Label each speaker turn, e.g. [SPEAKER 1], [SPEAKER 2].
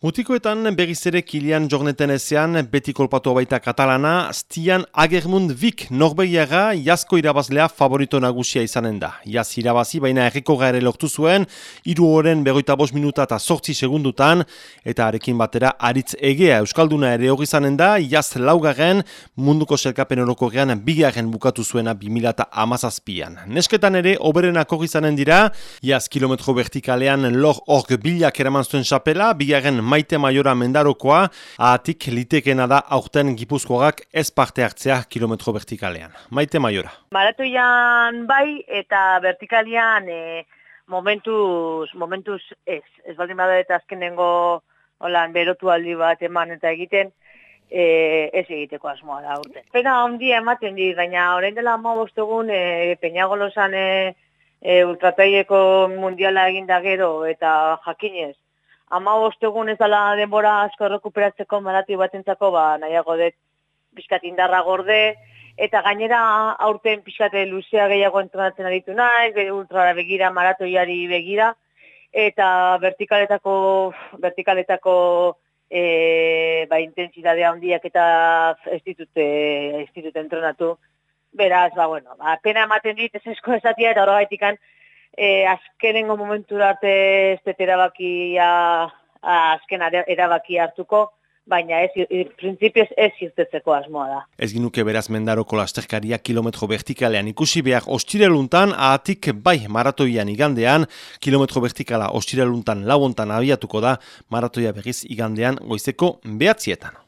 [SPEAKER 1] Mutikoetan berriz ere kilian jorneten ezean, beti kolpatu baita katalana, stian Agermund Vik Norbeiaga jazko irabazlea favorito nagusia izanen da. Jaz irabazi, baina erriko ere lortu zuen, iru horren berroita bos minuta eta sortzi segundutan, eta arekin batera aritz egea Euskalduna ere hori izanen da, jaz laugaren munduko selkapen horoko gean bigarren bukatu zuena 2000 amazazpian. Nesketan ere, oberenak hori izanen dira, jaz kilometro vertikalean lor org bilak eraman zuen xapela, bigarren maite maiora mendarokoa, ahatik litekena da aurten gipuzkoak ez parte hartzea kilometro vertikalean. Maite maiora.
[SPEAKER 2] Maratoian bai eta vertikalian e, momentuz, momentuz ez. Ez baldin bada eta azkenengo holan berotu aldi bat eman eta egiten, e, ez egiteko asmoa da urte. Pena ondia ematen di, baina orain dela ama bostegun e, peñagolosan e, e, ultrataieko mundiala eginda gero eta jakinez, ama ostegun ez dala denbora asko rekuperatzeko malati batentzako, ba, nahiago dut pixkat indarra gorde, eta gainera aurten pixkate luzea gehiago entrenatzen aditu nahi, ultrara begira, maratoiari begira, eta vertikaletako, vertikaletako e, ba, intensidadea handiak eta ez ditut, ez ditut entrenatu. Beraz, ba, bueno, ba, pena ematen dit, ez esko esatia, eta horregaitikan, e, azkenengo momentu arte ez dut erabakia, azken erabaki hartuko, baina ez, prinsipioz ez irtetzeko asmoa da.
[SPEAKER 1] Ez ginuke beraz mendaroko lasterkaria kilometro vertikalean ikusi behar ostireluntan, ahatik bai maratoian igandean, kilometro vertikala ostireluntan lauontan abiatuko da, maratoia berriz igandean goizeko behatzietan.